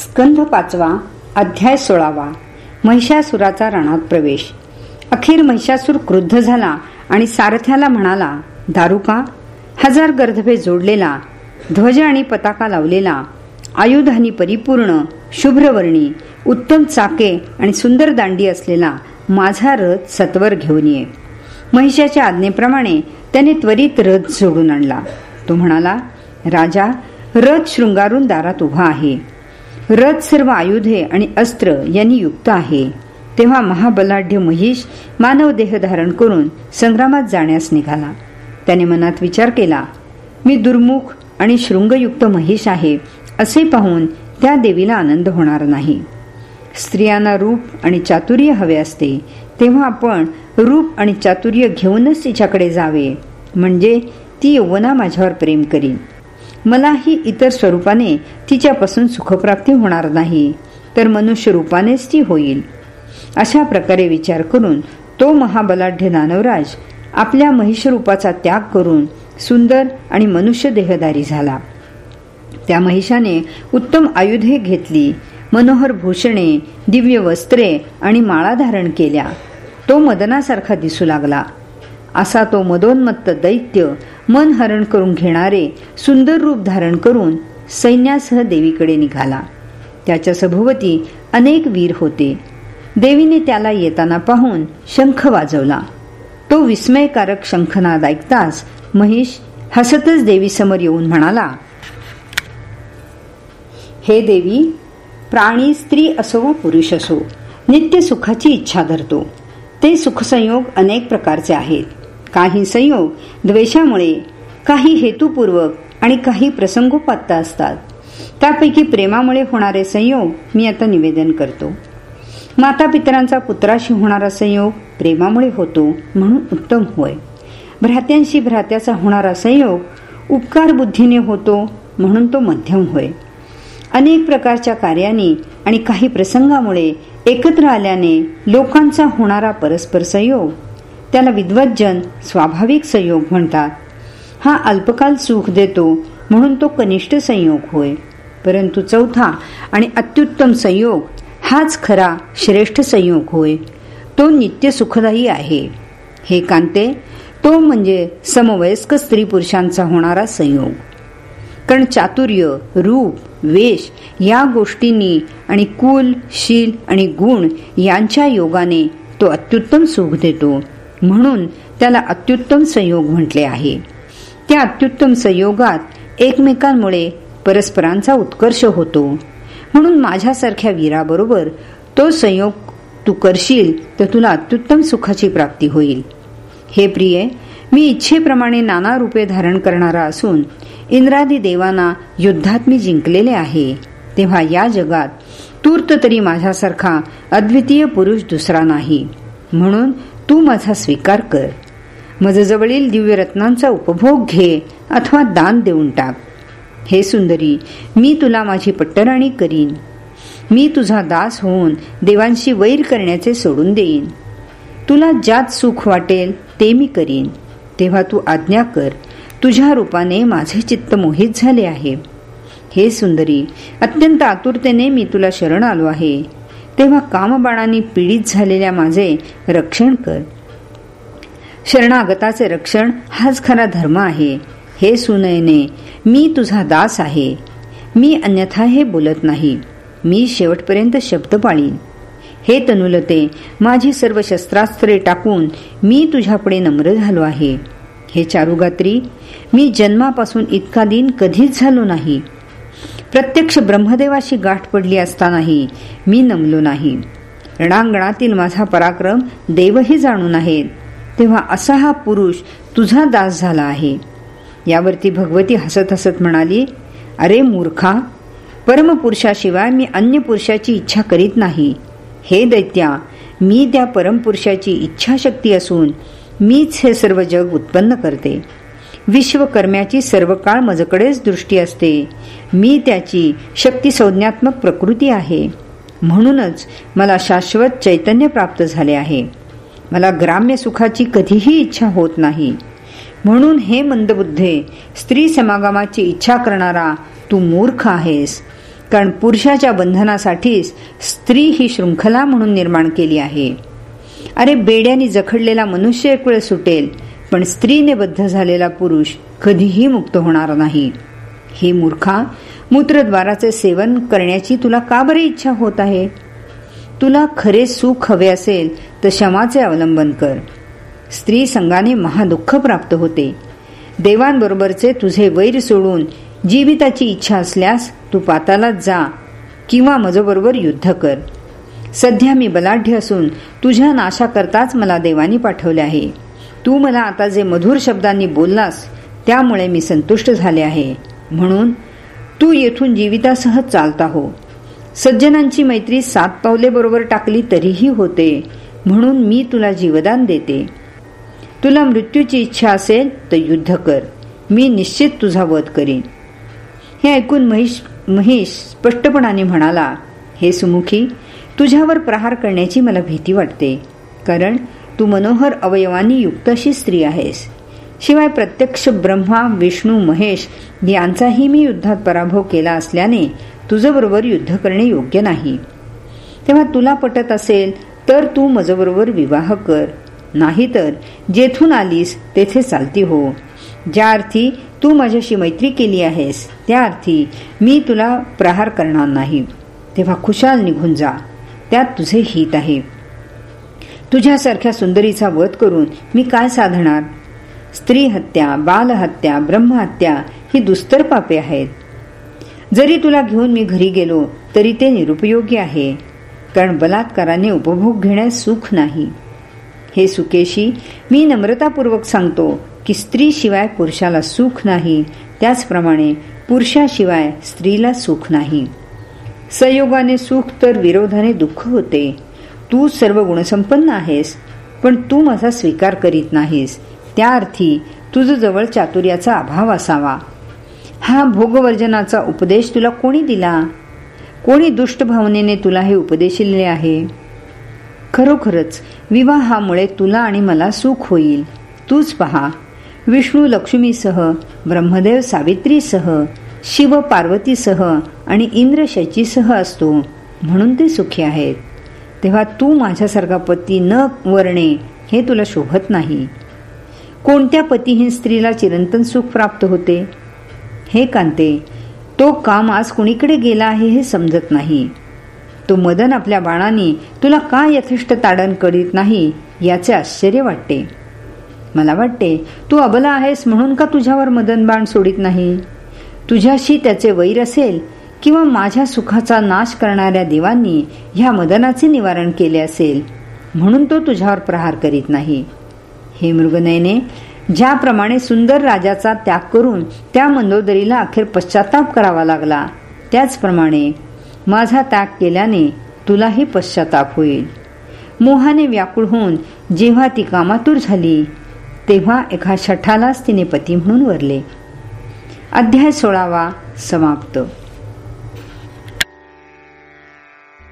स्कंध पाचवा अध्याय सोळावा महिषासुराचा रणात प्रवेश. अखेर महिषासूर क्रुद्ध झाला आणि सारथ्याला म्हणाला दारुका हजार गर्धभे जोडलेला ध्वज आणि पताका लावलेला आयुधानी परिपूर्ण शुभ्रवर्णी उत्तम चाके आणि सुंदर दांडी असलेला माझा रथ सत्वर घेऊन ये. महिषाच्या आज्ञेप्रमाणे त्याने त्वरित रथ जोडून आणला. तो म्हणाला राजा रथ शृंगारून दारात उभा आहे. रथ सर्व आयुधे आणि अस्त्र यांनी युक्त आहे. तेव्हा महाबलाढ्य महिष मानव देह धारण करून संग्रामात जाण्यास निघाला. त्याने मनात विचार केला मी दुर्मुख आणि शृंगयुक्त महिष आहे असे पाहून त्या देवीला आनंद होणार नाही. स्त्रियांना रूप आणि चातुर्य हवे असते तेव्हा आपण रूप आणि चातुर्य घेऊनच तिच्याकडे जावे. म्हणजे ती यौवना माझ्यावर प्रेम करीन. मलाही इतर स्वरूपाने तिच्यापासून सुखप्राप्ती होणार नाही तर मनुष्य रूपानेच ती होईल. अशा प्रकारे विचार करून तो महाबलाढ्य दानवराज आपल्या महिषरूपाचा त्याग करून सुंदर आणि मनुष्य देहदारी झाला. त्या महिषाने उत्तम आयुधे घेतली मनोहर भूषणे दिव्य वस्त्रे आणि माळा धारण केल्या. तो मदनासारखा दिसू लागला. असा तो मदोन्मत्त दैत्य मन हरण करून घेणारे सुंदर रूप धारण करून सैन्यासह देवीकडे निघाला. त्याच्या सभोवती अनेक वीर होते. देवीने त्याला येताना पाहून शंख वाजवला. तो विस्मयकारक शंखनाद ऐकताच महिष हसतच देवीसमोर येऊन म्हणाला हे देवी प्राणी स्त्री असो व पुरुष असो नित्य सुखाची इच्छा धरतो. ते सुखसंयोग अनेक प्रकारचे आहेत. काही संयोग द्वेषामुळे काही हेतुपूर्वक आणि काही प्रसंगोपात्ता असतात. त्यापैकी प्रेमामुळे होणारे संयोग मी आता निवेदन करतो. माता पितरांचा पुत्राशी होणारा संयोग प्रेमामुळे होतो म्हणून उत्तम होय. भ्रात्यांशी भ्रात्याचा होणारा संयोग उपकार बुद्धीने होतो म्हणून तो मध्यम होय. अनेक प्रकारच्या कार्याने आणि काही प्रसंगामुळे एकत्र आल्याने लोकांचा होणारा परस्पर संयोग त्याला विद्वज्जन स्वाभाविक संयोग म्हणतात. हा अल्पकाल सुख देतो म्हणून तो कनिष्ठ संयोग होय. परंतु चौथा आणि अत्युत्तम संयोग हाच खरा श्रेष्ठ संयोग होय. तो नित्य सुखदायी आहे. हे कांते तो म्हणजे समवयस्क स्त्री पुरुषांचा होणारा संयोग. कारण चातुर्य रूप वेश या गोष्टींनी आणि कुल शील आणि गुण यांच्या योगाने तो अत्युत्तम सुख देतो. म्हणून त्याला अत्युत्तम संयोग म्हटले आहे. त्या अत्युत्तम संयोगात एकमेकांमुळे परस्परांचा उत्कर्ष होतो. म्हणून माझ्यासारख्या वीराबरोबर तो संयोग तू करशील तर तुला अत्युत्तम सुखाची प्राप्ती होईल. हे प्रिय मी इच्छेप्रमाणे नाना रूपे धारण करणारा असून इंद्रादी देवांना युद्धात मी जिंकलेले आहे. तेव्हा या जगात तूर्त तरी माझ्यासारखा अद्वितीय पुरुष दुसरा नाही. म्हणून तू माझा स्वीकार कर. मजजवळील दिव्यरत्नांचा उपभोग घे अथवा दान देऊन टाक. हे सुंदरी मी तुला माझी पट्टराणी करीन. मी तुझा दास होऊन देवांशी वैर करण्याचे सोडून देईन. तुला ज्यात सुख वाटेल ते मी करीन. तेव्हा तू आज्ञा कर तुझ्या रूपाने माझे चित्त मोहित झाले आहे. हे सुंदरी अत्यंत आतुरतेने मी तुला शरण आलो आहे. तेव्हा कामबाणाने पीडित झालेल्या माझे रक्षण कर. शरणागताचे रक्षण हाच खरा धर्म आहे. हे सुनयने मी तुझा दास आहे. मी अन्यथा हे बोलत नाही. मी शेवटपर्यंत शब्द पाळीन हे तनुलते माझी सर्व शस्त्रास्त्रे टाकून मी तुझ्यापुढे नम्र झालो आहे. हे चारुगात्री मी जन्मापासून इतका दिन कधीच झालो नाही. प्रत्यक्ष ब्रह्मदेवाशी गाठ पडली असतानाही मी नमलो नाही. रणांगणातील माझा पराक्रम देवही जाणून आहेत तेव्हा असा हा पुरुष तुझा दास झाला आहे. यावरती भगवती हसत हसत म्हणाली अरे मूर्खा परमपुरुषाशिवाय मी अन्य पुरुषाची इच्छा करीत नाही. हे दैत्या मी त्या परमपुरुषाची इच्छाशक्ती असून मीच हे सर्व जग उत्पन्न करते. विश्वकर्म्याची सर्व काळ मजकडेच दृष्टी असते. मी त्याची शक्ती संज्ञात्मक प्रकृती आहे. म्हणूनच मला शाश्वत चैतन्य प्राप्त झाले आहे. मला ग्राम्य सुखाची कधीही इच्छा होत नाही. म्हणून हे मंदबुद्धे स्त्री समागमाची इच्छा करणारा तू मूर्ख आहेस. कारण पुरुषाच्या बंधनासाठीच स्त्री ही शृंखला म्हणून निर्माण केली आहे. अरे बेड्याने जखडलेला मनुष्य एक वेळ सुटेल. पण स्त्रीने बद्ध झालेला पुरुष कधीही मुक्त होणार नाही. हे मूर्खा मूत्रद्वाराचे सेवन करण्याची तुला का बरी इच्छा होत आहे? तुला खरे सुख हवे असेल तर क्षमाचे अवलंबन कर. स्त्री संघाने महादुःख प्राप्त होते. देवांबरोबरचे तुझे वैर सोडून जीविताची इच्छा असल्यास तू पातालात जा किंवा मजबरोबर युद्ध कर. सध्या मी बलाढ्य असून तुझ्या नाशा करताच मला देवानी पाठवले आहे. तू मला आता जे मधुर शब्दांनी बोललास त्यामुळे मी संतुष्ट झाले आहे. म्हणून तू येथून जीवितासह चालता हो. सज्जनांची मैत्री सात पावले बरोबर टाकली तरीही होते. म्हणून मी तुला जीवदान देते. तुला मृत्यूची इच्छा असेल तर युद्ध कर. मी निश्चित तुझा वध करीन. हे ऐकून महिष महेश स्पष्टपणाने म्हणाला हे सुमुखी तुझ्यावर प्रहार करण्याची मला भीती वाटते. कारण तू मनोहर अवयवांनी युक्त अशी स्त्री आहेस. शिवाय प्रत्यक्ष ब्रह्मा विष्णू महेश यांचाही मी युद्धात पराभव केला असल्याने तुझबरोबर युद्ध करणे योग्य नाही. तेव्हा तुला पटत असेल तर तू माझ्याबरोबर विवाह कर. नाहीतर जेथून आलीस तेथे चालती हो. ज्या अर्थी तू माझ्याशी मैत्री केली आहेस त्या अर्थी मी तुला प्रहार करणार नाही. तेव्हा खुशाल निघून जा. त्यात तुझे हित आहे. तुझ्यासारख्या सुंदरीचा वध करून मी काय साधणार? स्त्री हत्या बालहत्या ब्रह्महत्या ही दुस्तर पापे आहेत. जरी तुला घेऊन मी घरी गेलो तरी ते निरुपयोगी आहे. कारण बलात्काराने उपभोग घेण्यास सुख नाही. हे सुकेशी मी नम्रतापूर्वक सांगतो की स्त्रीशिवाय पुरुषाला सुख नाही. त्याचप्रमाणे पुरुषाशिवाय स्त्रीला सुख नाही. संयोगाने सुख तर विरोधाने दुःख होते. तू सर्व गुणसंपन्न आहेस पण तू माझा स्वीकार करीत नाहीस. त्या अर्थी तुझं जवळ चातुर्याचा अभाव असावा. हा भोगवर्जनाचा उपदेश तुला कोणी दिला? कोणी दुष्ट भावनेने तुला हे उपदेशिले आहे? खरोखरच विवाहामुळे तुला आणि मला सुख होईल. तूच पहा विष्णू लक्ष्मीसह ब्रह्मदेव सावित्रीसह शिव पार्वतीसह आणि इंद्र शचीसह असतो म्हणून ते सुखी आहेत. तेव्हा तू माझ्यासारखा पती न वरणे हे तुला शोभत नाही. कोणत्या पतीहीन स्त्रीला चिरंतन सुख प्राप्त होते? हे कांते तो काम आज कुणीकडे गेला आहे हे समजत नाही. तो मदन आपल्या बाणाने तुला का यथेष्ट ताडण करीत नाही याचे आश्चर्य वाटते. मला वाटते तू अबला आहेस म्हणून का तुझ्यावर मदन बाण सोडित नाही? तुझ्याशी त्याचे वैर असेल किंवा माझ्या सुखाचा नाश करणाऱ्या देवांनी ह्या मदनाचे निवारण केले असेल म्हणून तो तुझ्यावर प्रहार करीत नाही. हे मृगनयने ज्याप्रमाणे सुंदर राजाचा त्याग करून त्या मंदोदरीला अखेर पश्चाताप करावा लागला त्याचप्रमाणे माझा त्याग केल्याने तुलाही पश्चाताप होईल. मोहाने व्याकुळ होऊन जेव्हा ती कामातूर झाली तेव्हा एका शठालाच तिने पती म्हणून वरले. अध्याय सोळावा समाप्त.